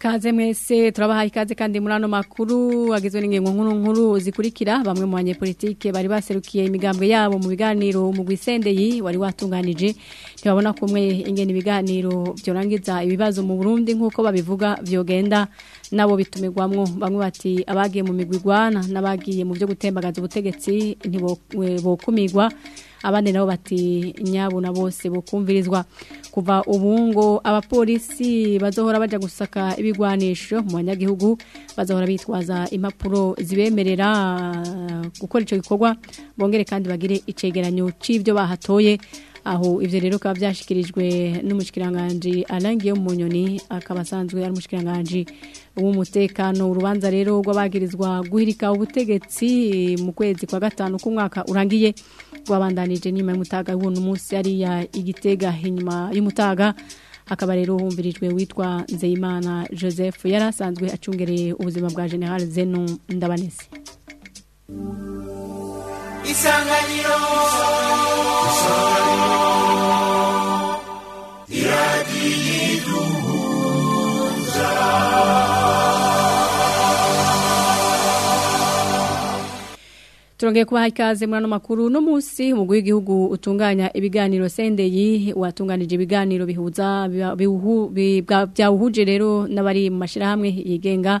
Kaze mwese turabahaye ikaze kandi murano makuru agizwe n'ingingo nkuru nkuru zikurikira bamwe mu banyepolitike bari baserukiye imigambwe yabo mu biganiro mu gwisendeye wari watunganije ntibabona kumwe ingene ibiganiro byorangiza ibibazo mu Burundi nkuko babivuga byogenda nabo bitumigwamwo bamwe bati abagiye mu migwigwana nabagiye mu byo gutembagaza ubutegetsi ntibokumigwa eh, bo, abandi nabo bati batinyabona bose bukumvirizwa kuva ubu ngo abapolisi bazohora bajya gusaka ibigwanisho mu banyagihugu bazohora bitwaza impapuro zibemerera gukora icyo gikorwa bongere kandi bagire icegeranyo cy'ibyo bahatoye aho ibyo rero bikaba byashyikirijwe n’umushikiranganji arangiye mu nyoni akaba asanzwe ari umushyikirangajwi w'umutekano urubanza rero rw'abagirizwa guhirika ubutegetsi mu kwezi kwa gatanu k'umwaka urangiye wabandanije n'imamutaga w'uno munsi ya igitega inyuma y'umutaga akaba rero humvirijwe witwa nzeyimana joseph yari asanzwe acungereye ubuzima bwa general zeno ndabanese isanganiro turongeye kubaha ikaze muri makuru no munsi umugwi w'igihugu utunganya ibiganiro sendeyi watunganije ibiganiro bihuza byawuhuje rero n'abari mu mashyirahamwe yigenga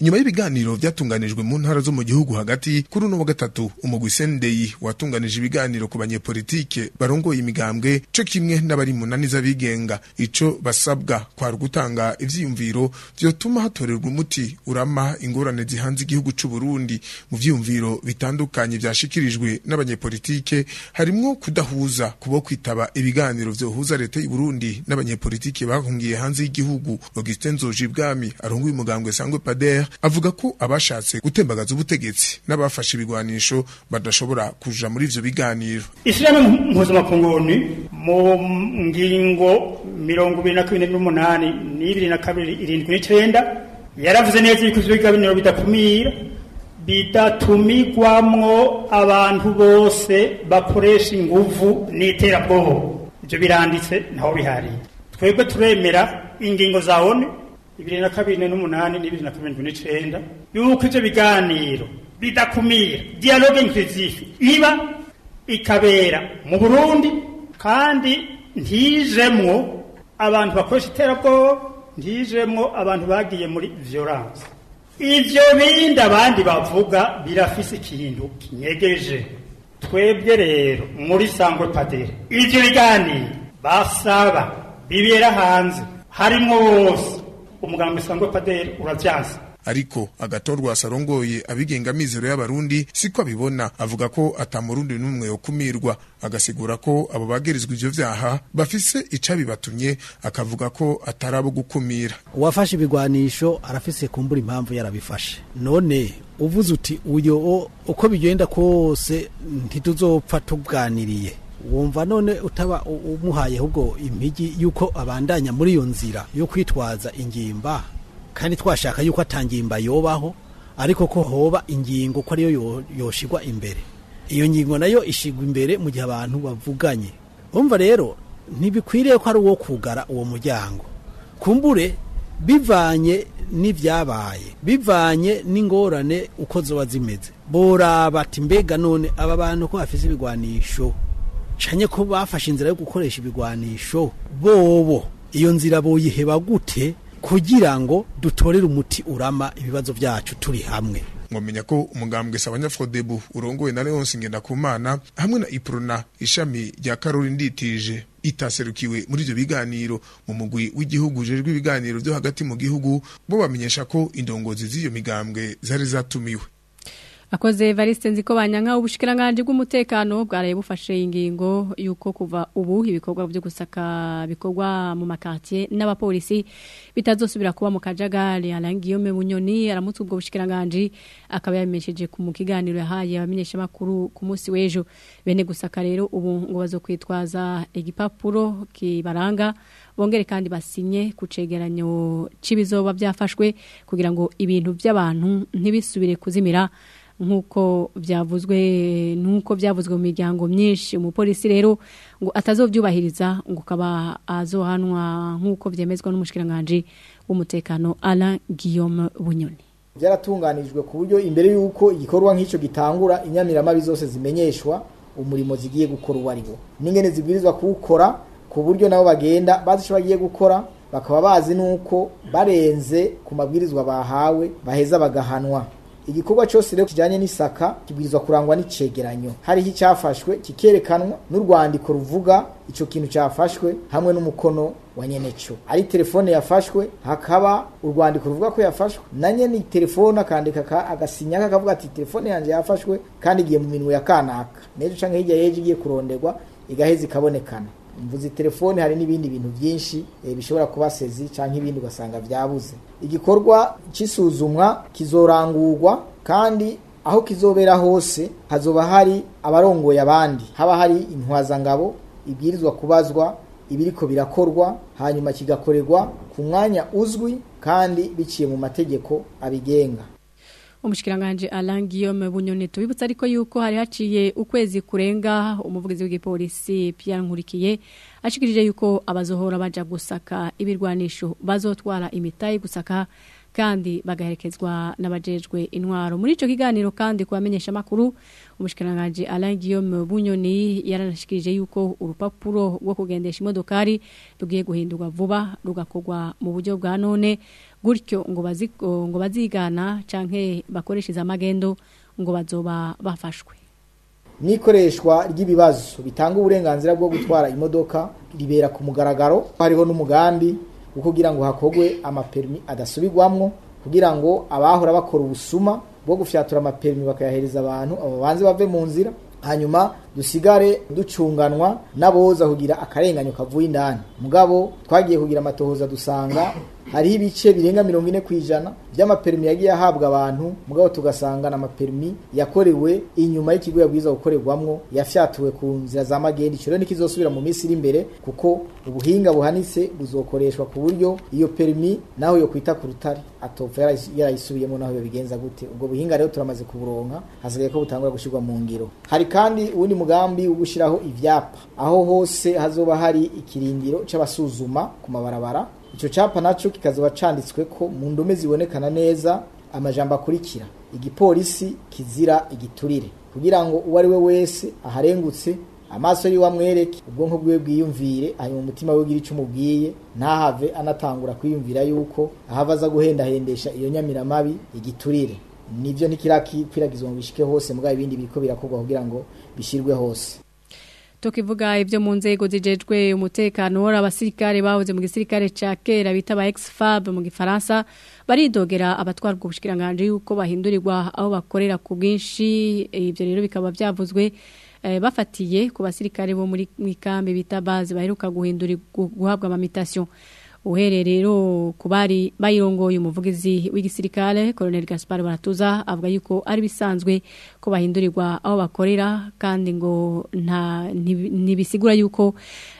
nyuma y'ibiganiro byatunganijwe mu ntara zo mu gihugu hagati kuri uno wa gatatu umugwi sendeyi watunganije ibiganiro ku banyepolitike barongoye imigambwe cyo kimwe n'abari mu nani z'abigenga ico basabwa kwari gutanga ivyiyumviro vyotuma hatorerwa umuti urama ingorane zihanze igihugu cy’u Burundi mu vyiyumviro bitandukanye vyashikirijwe n'abanyepolitike harimwo kudahuza kubo kwitaba ibiganiro vyohuza leta y'u Burundi n'abanyepolitike bahungiye hanze y'igihugu Augustin Nzojibwami arongoye umugambwe sangwe Pader avuga ko abashatse gutembagaza ubutegetsi n'abafashe ibigwanisho badashobora kuja muri ivyo biganiro ishirahamwe mpuzamakongoni mu ngingo mirongo ibiri na cumi n'umunani n'ibiri na kabiri irindwi n'icenda yaravuze neza yuko ivyo biganiro bidakumira bidatumigwamwo abantu bose bakoresha inguvu n'iterabwoba ibyo biranditse naho bihari twebwe turemera ingingo za one bibiri na kabiri n'umunani n'ibiri na kabiri n'icyenda yuko ibyo biganiro bidakumira dialogue inclusive iba ikabera mu burundi kandi ntijemo abantu bakoresha iterabwoba ntijemwo abantu bagiye muri violence ibyo bindi abandi bavuga birafise ikintu kinyegeje twebwe rero muri sangwe padere ibyo biganiro basaba bibera hanze harimo bose umugambi usanzwe paderi urabyaza ariko agatorwa sarongoye abigenga amizero y'abarundi siko abibona avuga ko atamurundi n'umwe yo kumirwa agasigura ko abo bagirizwa ibyo byaha bafise ica akavuga ko atari abo gukumira uwafashe ibigwanisho arafise kumbura impamvu yarabifashe none uvuze uti uyo uko bigenda kose ntituzopfa tuganiriye wumva none utaba umuhaye ahubwo impigi y'uko abandanya muri iyo nzira yo kwitwaza ingimba kandi twashaka y'uko atangimba yobaho ariko ko hoba ingingo ko ariyo yoshigwa imbere iyo ngingo nayo ishigwa imbere mu gihe abantu bavuganye wumva rero ntibikwiriye ko ari uwo kugara uwo muryango kumbure bivanye n'ibyabaye bivanye n'ingorane uko zoba zimeze boraba ati mbega none aba bantu ko bafite ibigwanisho canke ko bafashe inzira yo gukoresha ibigwanisho bobo iyo nzira boyiheba gute kugira ngo dutorere umuti urama ibibazo byacu turi hamwe mwamenya ko umugambwe sabanyafodebu urongowe na Leonce Ngendakumana hamwe na Iprona ishami rya Karori nditije itaserukiwe muri ibyo biganiro mu mugwi w'igihugu ujejwe ibiganiro byo hagati mu gihugu bo bamenyesha ko indongozi z'iyo migambwe zari zatumiwe akoze Evariste nziko banyanka ubushikiranganje bw'umutekano bwaraye bufashe ingingo yuko kuva ubu ibikorwa byo gusaka bikorwa mu makartier n'abapolisi bitazosubira kuba mu kajagari arangiyome bunyoni aramutse ubwo bushikiranganje akaba yamesheje ku kiganiro yahaye abamenyesha makuru ku munsi w'ejo bene gusaka rero ubu ngo bazokwitwaza igipapuro kibaranga bongere kandi basinye ku cegeranyo cy'ibizoba byafashwe kugira ngo ibintu by'abantu ntibisubire kuzimira nk'uko byavuzwe n'uko byavuzwe mu miryango myinshi umupolisi rero ngo atazobyubahiriza ngo ukaba azohanwa nk'uko byemezwa n'umushikiranganji w'umutekano Alain Guillaume Bunyoni byaratunganijwe ku buryo imbere y'uko igikorwa nk'icyo gitangura inyamiramabi zose zimenyeshwa umurimo zigiye gukora uwo ari wo n'ingene zibwirizwa kuwukora ku buryo nabo bagenda bazi icyo bagiye gukora bakaba bazi n'uko barenze ku mabwirizwa bahawe baheza bagahanwa igikorwa cyose rero kijyanye n'isaka kibwirizwa kurangwa n'icegeranyo hariho icyafashwe kikerekanwa n'urwandiko ruvuga icyo kintu cyafashwe hamwe n'umukono wa nyenecyo ari telefone yafashwe hakaba urwandiko ruvuga ko yafashwe na nyene telefone akandika agasinya akavuga ati telefone yanjye yafashwe kandi igiye mu minwe ya kanaka n'ejo canke hirya y'ejo igiye kurondegwa igaheza ikabonekana mvuze telefone hari n'ibindi bintu byinshi eh, bishobora kuba sezi cyangwa ibindi ugasanga byabuze igikorwa cy'isuzumwa kizorangurwa kandi aho kizobera hose hazoba hari abarongoye abandi haba hari intwazangabo ibwirizwa kubazwa ibiriko birakorwa hanyuma kigakorerwa ku mwanya uzwi kandi biciye mu mategeko abigenga umushikiranganji Alain Guillaume Bunyoni tubibutsa ariko yuko hari haciye ukwezi kurenga umuvugizi w'igipolisi Pierre Nkurikiye ashikirije yuko abazohora baja gusaka ibirwanisho bazotwara imitayi gusaka kandi bagaherekezwa n'abajejwe intwaro muri icyo kiganiro kandi kubamenyesha amakuru umushikiranganji Alain Guillaume Bunyoni yaranashikirije yuko urupapuro rwo kugendesha imodokari rugiye guhindurwa vuba rugakorwa mu buryo bwa none gutyo ngo bazigana canke bakoresheza amagendo ngo bazoba bafashwe n'ikoreshwa ry'ibibazo bitanga uburenganzira bwo gutwara imodoka ribera ku mugaragaro hariho n'umugambi kugira ngo hakogwe amaperimi adasubirwamwo kugira ngo abahora bakora ubusuma bwo gufyatura amaperimi bakayahereza abantu abo banze bave mu nzira hanyuma dusigare ducunganwa n'aboza kugira akarenganyo kavuye indani mugabo twagiye kugira amatohoza dusanga hari ibice birenga mirongo ine ku ijana by'amaperimi yagiye ahabwa abantu mugabo tugasanga na n'amaperimi yakorewe inyuma y'ikigo yabwiza gukorerwamwo yafyatuwe ku nzira za magendu icyo rero ntikizosubira mu minsi iri imbere kuko ubuhinga buhanitse buzokoreshwa ku buryo iyo permi naho yo kwita ku rutare atopfa yarayisubiyemo naho yo bigenza gute ubwo buhinga rero turamaze kuburonka hasigaye ko butangura gushyirwa mu ngiro hari kandi ubundi n'umugambi wo gushyiraho ibyapa aho hose hazoba hari ikirindiro cy'abasuzuma ku mabarabara icyo cyapa nacyo kikazaba cyanditswe ko mu ndome zibonekana neza amajambo akurikira igipolisi kizira igiturire kugira ngo uwo ari we wese aharengutse amaso yiwe amwereke ubwonko bwe bwiyumvire hanyuma umutima we ugira icyo umubwiye ntahave anatangura kwiyumvira yuko ahava aza guhendahendesha iyo nyamiramabi igiturire nibyo ni kiriya ngo bishike hose mugabo ibindi biriko birakorwa kugira ngo bishyirwe hose tukivuga ibyo mu nzego zijejwe umutekano abasirikare bahoze mu gisirikare ca kera bita ba ex-fab mu gifaransa baridogera abatwarwa ubushikiranganje yuko bahindurirwa aho bakorera ku bwinshi ibyo rero bikaba byavuzwe eh, bafatiye ku basirikare bo muri ikambi bita bazi baheruka guhindura guhabwa amamitasiyo uhereye rero ku bari bayirongoye umuvugizi w'igisirikare Colonel Gaspar Baratuza avuga yuko ari bisanzwe ko bahindurirwa aho bakorera kandi ngo nta ntibisigura yuko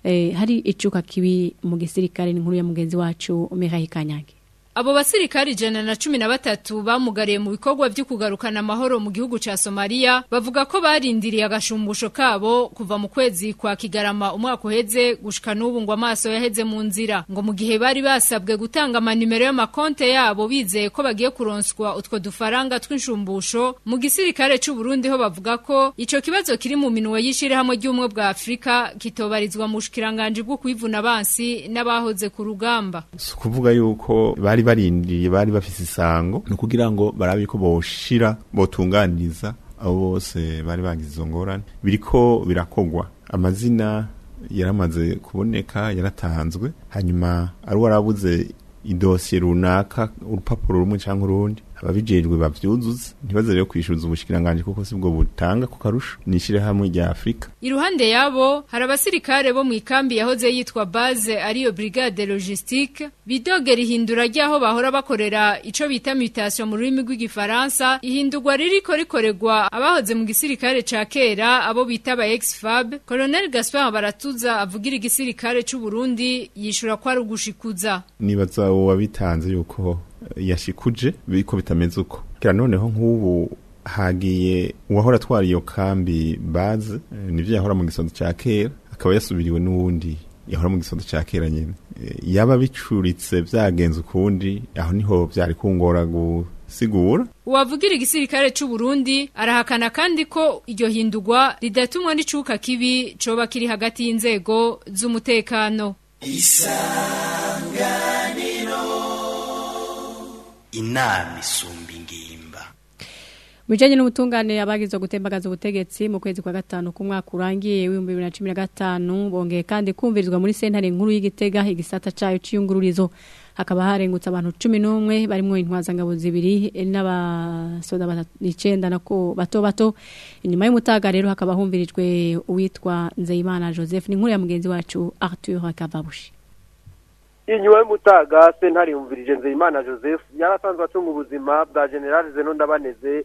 eh, hari icuka kibi mu gisirikare n'inkuru ya mugenzi wacu Mihai Kanyange abo basirikari ijana na cumi na batatu bamugariye mu bikorwa byo kugarukana amahoro mu gihugu cya somaliya bavuga ko barindiriye agashumbusho kabo kuva mu kwezi kwa kigarama umwaka uheze gushika n'ubu ngo amaso yaheze mu nzira ngo mu gihe bari basabwe gutanga amanimero y'amakonte yabo bizeye ko bagiye kuronswa utwo dufaranga tw'inshumbusho mu gisirikare c'u Burundi ho bavuga ko icyo kibazo kiri mu minwe y'ishirahamwe ry'ubumwe bwa Afrika kitobarizwa mu bushikiranganje bwo kwivuna abansi n'abahoze ku rugamba si ukuvuga yuko bari barindiriye bari bafise isango ni ukugira ngo barabe ko boshira botunganiza abo bose bari bagize izo ngorane biriko birakogwa amazina yaramaze kuboneka yaratanzwe hanyuma ari uwarabuze idosiye runaka urupapuro rumwe cyangwa urundi ababijejwe bavyuzuza ntibaze rero kwishuza ubushikiranganje kuko si bwo butanga ku karusho nishire hamwe rya Afrika iruhande yabo hari abasirikare bo mu ikambi yahoze yitwa base ariyo brigade logistique bidogera ihindura ryaho bahora bakorera ico bita mutation mu rurimi rw'igifaransa ihindurwa ririko rikoregwa abahoze mu gisirikare ca kera abo bita ba ex-fab colonel Gaspar Baratuza avugira igisirikare c'u Burundi yishura ko ari nibaza uwo wabitanze yuko yashikuje biko bitameze uko kera noneho nk'ubu hagiye uwahora atwara iyo kambi bazi nibyo yahora mu gisonzo cya kera akaba yasubiriwe n'uwundi yahora mu gisonzo cya kera nyine eh, yaba bicuritse byagenze ukundi aho niho byari kungora gusigura uwavugira igisirikare cy'u Burundi arahakana kandi ko iryo hindurwa ridatumwa n'icuka kibi coba kiri hagati y'inzego z'umutekano isanga inama isumba ingimba mu bijyanye n'ubutungane abagizwe gutembagaza ubutegetsi mu kwezi kwa gatanu k'umwaka urangiye w'ibihumbi bibiri na cumi na gatanu bongeye kandi kumvirizwa muri sentare nkuru y'igitega igisata cyayo cy'iyungururizo hakaba harengutse abantu cumi n'umwe barimo intwazangabo zibiri n'abasoda icyenda nako bato bato inyuma y'umutaga rero hakaba humvirijwe uwitwa nzeyimana joseph ni nkuru ya mugenzi wacu arthur kavabushi inyuma y'umutaga sentare yumvirije nzeyimana joseph yari asanzwe acunga ubuzima bwa generale zeno ndabaneze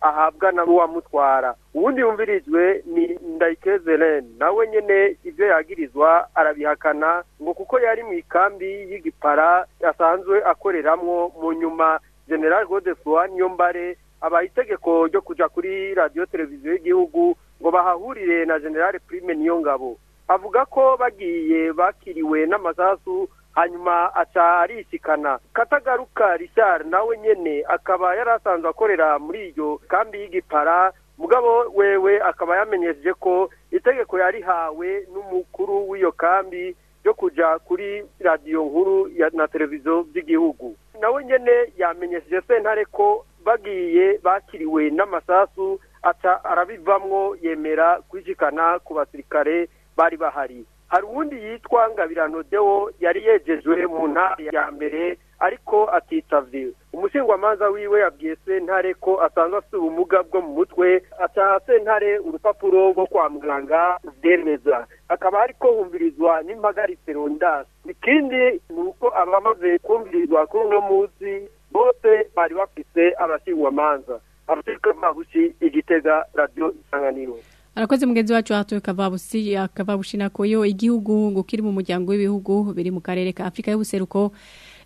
ahabwa na uwamutwara ubundi yumvirijwe ni ndayikezelene nawe nyine ivyo yagirizwa arabihakana ngo kuko yari mu ikambi y'igipara asanzwe akoreramo mu nyuma general godefroi niyombare abaha itegeko ryo kuja kuri radiyo televiziyo y'igihugu ngo bahahurire na general prime niyo ngabo avuga ko bagiye bakiriwe n'amasasu hanyuma aca arisikana katagaruka Richard nawe nyene akaba yari asanzwe akorera muri iyo kambi y'igipara mugabo wewe akaba yamenyesheje ko itegeko yarihawe n'umukuru w'iyo kambi ryo kuja kuri radiyo nkuru na televiziyo by'igihugu nawe nyene yamenyesheje sentare ko bagiye bakiriwe n'amasasu aca arabivamwo yemera kwishikana ku basirikare bari bahari hari uwundi yitwa ngabira Dewo yari yegejwe mu ntara ya mbere ariko atitavye umushingamanza wiwe yabwiye sentare ko asanzwe afite ubumuga bwo mu mutwe ataha sentare urupapuro rwo kwa muganga rubyemeza akaba ariko humvirizwa n'impagaritse rondasi ikindi ni uko abamaze kumvirizwa kuri uno munsi bose bari bafise abashingamanza amateka igitega radiyo isanganiro arakoze mugenzi wacu hatuye kavabusi kavabushi nakoyo igihugu ngo kiri mu muryango w'ibihugu biri mu karere ka Afrika y'ubuseruko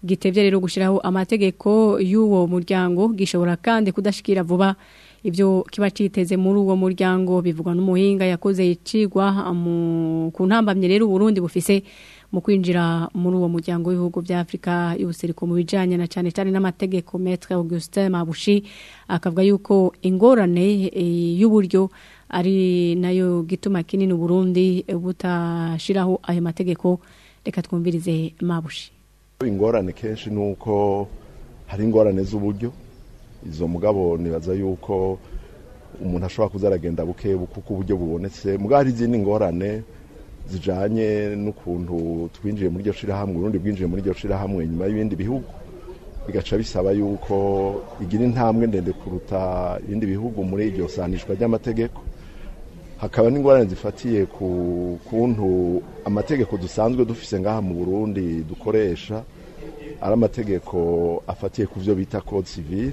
gitebye rero gushiraho amategeko y'uwo muryango gishobora kandi kudashikira vuba ibyo kiba citeze muri uwo muryango bivugwa n'umuhinga yakoze icigwa mu ntambamye rero Burundi bufise mu kwinjira muri uwo muryango w'ibihugu bya Afrika y'ubuseruko mu bijanye na cyane cyane n'amategeko Maître Augustin Mabushi akavuga yuko ingorane eh, y'uburyo ari nayo gituma kinini Burundi butashiraho ayo mategeko reka twumvirize mabushi ingorane kenshi ni uko hari ingorane z'uburyo izo mugabo nibaza yuko umuntu ashobora kuza aragenda buke kuko uburyo bubonetse mugabo hari izindi ngorane zijyanye n'ukuntu twinjiye muri iryo shirahamwe urundi bwinjiye muri iryo shyirahamwe nyuma y'ibindi bihugu bigaca bisaba yuko igira intambwe ndende kuruta ibindi bihugu muri iryo sanishwa ry'amategeko hakaba n'ingorane zifatiye ku kuntu amategeko dusanzwe dufise ngaha mu burundi dukoresha ari amategeko afatiye ku byo bita code civile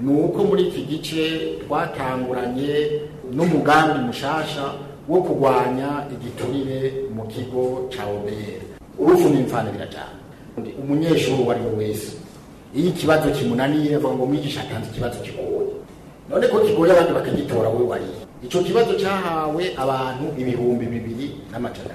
ni uko muri iki gice twatanguranye n'umugambi mushasha wo kurwanya igiturire mu kigo cya obr urupfu n'imfana birajyana umunyeshuri uwo ari we wese iyo ikibazo kimunaniye bavuga ngo mwigisha atanze ikibazo kigoye none ko kigoye abandi bakagitora we wariye icyo kibazo cyahawe abantu ibihumbi bibiri n'amajana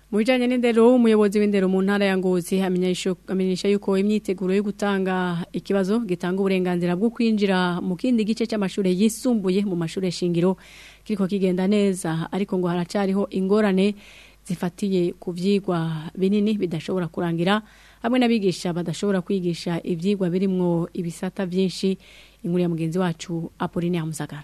mu bijyanye n'indero umuyobozi w'indero mu ntara ya ngozi amenyesha yuko imyiteguro yo gutanga ikibazo gitanga uburenganzira bwo kwinjira mu kindi gice cy'amashuri yisumbuye mu mashuri shingiro kiriko kigenda neza ariko ngo haracariho ingorane zifatiye ku binini bidashobora kurangira hamwe n'abigisha badashobora kwigisha ibyigwa birimwo ibisata byinshi inkuru ya mugenzi wacu apoline musagara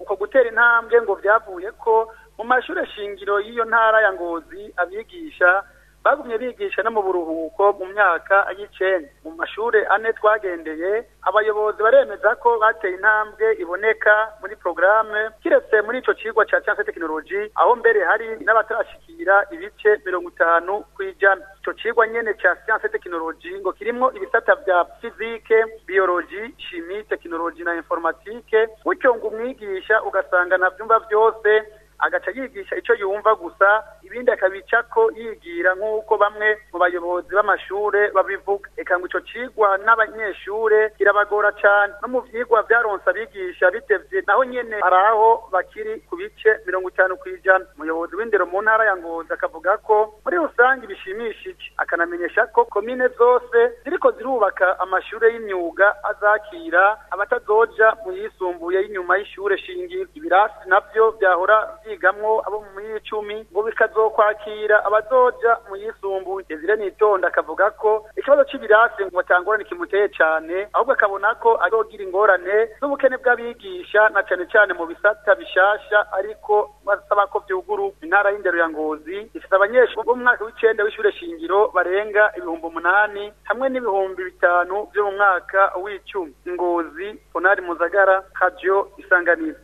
uko gutera intambwe ngo byavuye ko mu mashuri shingiro y'iyo ntara ya ngozi abigisha bagumye bigisha no mu buruhuko mu myaka y'icenda mu mashuri ane twagendeye abayobozi baremeza ko bateye intambwe iboneka muri porogaramu kiretse muri ico cigwa ca science tekinoloji aho mbere hari n’abatarashyikira ibice mirongo itanu kw'ijana icyo cigwa nyene ca science tekinoloji ngo kirimo ibisata bya fizike biyoloji shimi tekinoloji na informatike gutyo ngo umwigisha ugasanga na byumba byose. agaca yigisha icyo yumva gusa ibindi akabica ko yigira nk'uko bamwe mu bayobozi b'amashure babivuga reka ngo ico cigwa n'abanyeshure kirabagora cane no mu vyigwa byaronsa abigisha bitevye naho nyine hari aho bakiri ku bice mirongo itanu kw'ijana umuyobozi w'indero mu ntara ya ngozi akavuga ko muri rusange bishimishije akanamenyesha ko komine zose ziriko zirubaka amashuri y'imyuga azakira abatazoja mu yisumbuye y'inyuma y'ishure shingiro ibirasi nabyo byahora byigamwo abo mu y'icumi ngo bikazokwakira abazoja mu yisumbuye Desire Nitonda akavuga ko ikibazo c'ibirasi ngo batangorane kimuteye cane ahubwo akabona ko azogira ingorane z'ubukene bw'abigisha na cane cane mu bisata bishasha ariko basaba ko vyugururwa intara y'indero ya Ngozi ifite abanyeshuri bo mu mwaka w'icenda w'ishure shingiro barenga ibihumbi umunani hamwe n'ibihumbi bitanu byo mu mwaka w'icumi Ngozi Honari Muzagara Radio Isanganiro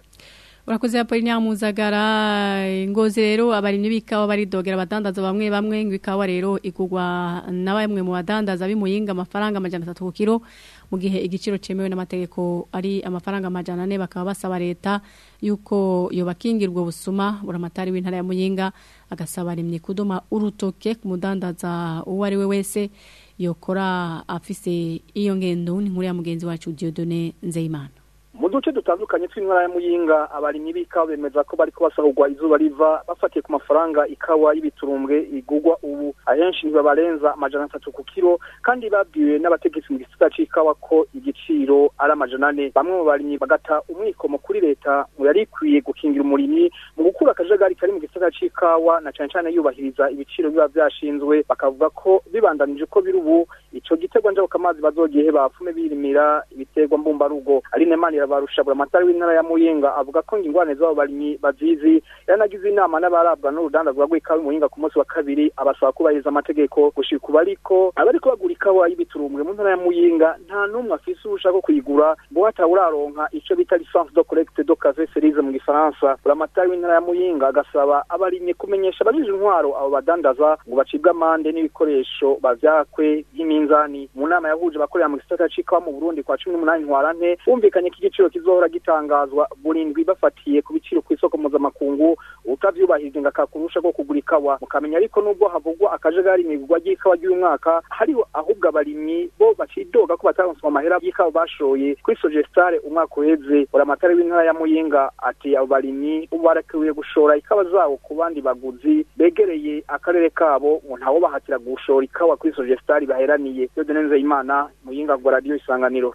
urakoze ya Polina Muzagara Ngozi rero abarimye bikawa baridogera abadandaza bamwe bamwe ngo ikawa rero igurwa na bamwe mu badandaza bimuyinga amafaranga 300 ku kiro mu gihe igiciro cyemewe n'amategeko ari amafaranga majana ane bakaba basaba leta yuko yobakingirwa busuma buramatari w'intara ya muyinga agasaba rimwe kudoma urutoke ku mudandaza uwo ari we wese yokora afise iyo ngendo nkuru ya mugenzi wacu Diodone Nzeyimana mu duce dutandukanye tw'intara ya muyinga abarimyi b'ikawa bemeza ko bariko basahurwa izuba riva bafatiye ku mafaranga ikawa y'ibiturumbwe igurwa ubu ahenshi ntibabarenza amajana atatu ku kiro kandi babwiwe n'abategetsi mu gisata c'ikawa ko igiciro ari amajana ane bamwe mu barimyi bagata umwikomo kuri leta mu yari ikwiye gukingira umurimyi mu gukura akajagari kari mu gisata c'ikawa na cane cane yubahiriza ibiciro biba byashinzwe bakavuga ko bibandanije uko biri ubu ico giterwa njabukamazi bazogiheba bafume birimira ibiterwa mbumbarugo ari nemanira rushabura amatara w'intara ya muyinga avuga ko ingwane z'abo barimyi bazizi yaranagize inama n'abarabwa n'urudanda rwa rw'ikawa muyinga ku munsi wa kabiri abasaba kubahiriza amategeko gushika ubu ariko abariko bagura ikawa y'ibiturumbwe mu ntara ya muyinga nta n'umwe afise ushaka kuyigura ngo atawuraronka icyo bita licence do collecte do case cerise mu gifaransa buramatari w'intara ya muyinga agasaba abarimyi kumenyesha abajije intwaro abo badandaza ngo bacibwe amande n'ibikoresho bavyakwe nk'iminzani mu nama yahuje abakorera mu gisata c'ikawa mu burundi kwa cumi n'umunani ntwarante bumvikanye igiciro kizohora gitangazwa burindwi bafatiye ku biciro ku isoko mpuzamakungu utabyubahirije ngo akakurusha ko kugura ikawa mukamenya ariko nubwo havugwa akajagari mu igurwa ry'ikawa ry'umwaka hariho ahubwo abarimyi bo bakidoga ko bataronswa amahera y'ikawa bashoye kuri sogestare umwaka uheze uramatari w'intara ya muyinga ati abo barimyi ubu barakiwe gushora ikawa zabo ku bandi baguzi begereye akarere kabo ngo ntawo bahatira gushora ikawa kuri sogestare baheraniye yo denenze imana muyinga ngo radiyo isanganiro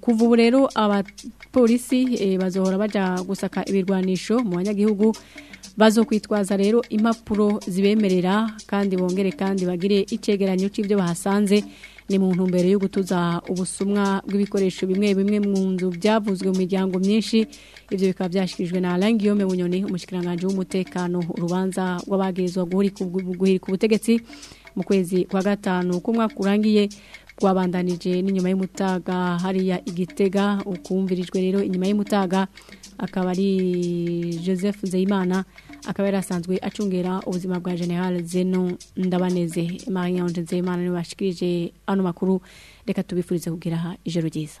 kuva ubu rero abapolisi eh, bazohora bajya gusaka ibirwanisho mu banyagihugu bazo kwitwaza rero impapuro zibemerera kandi bongere kandi bagire icyegeranyo cy'ibyo bahasanze ni mu ntumbero yo gutuza ubusumwa bw'ibikoresho bimwe bimwe mu nzu byavuzwe mu miryango myinshi ibyo bikaba byashyikirijwe na Langiyome Bunyoni umushikiranganje w'umutekano urubanza rw'abagirizwa guhirika ubutegetsi mu kwezi kwa gatanu kumwaka urangiye rwabandanije n'inyuma y'umutaga hariya igitega ukumvirijwe rero inyuma y'umutaga akaba ari joseph nzeyimana akaba yari asanzwe acungera ubuzima bwa general zeno ndabaneze marie ange niwe bashikirije ano makuru reka tubifurize kugira ijoro ryiza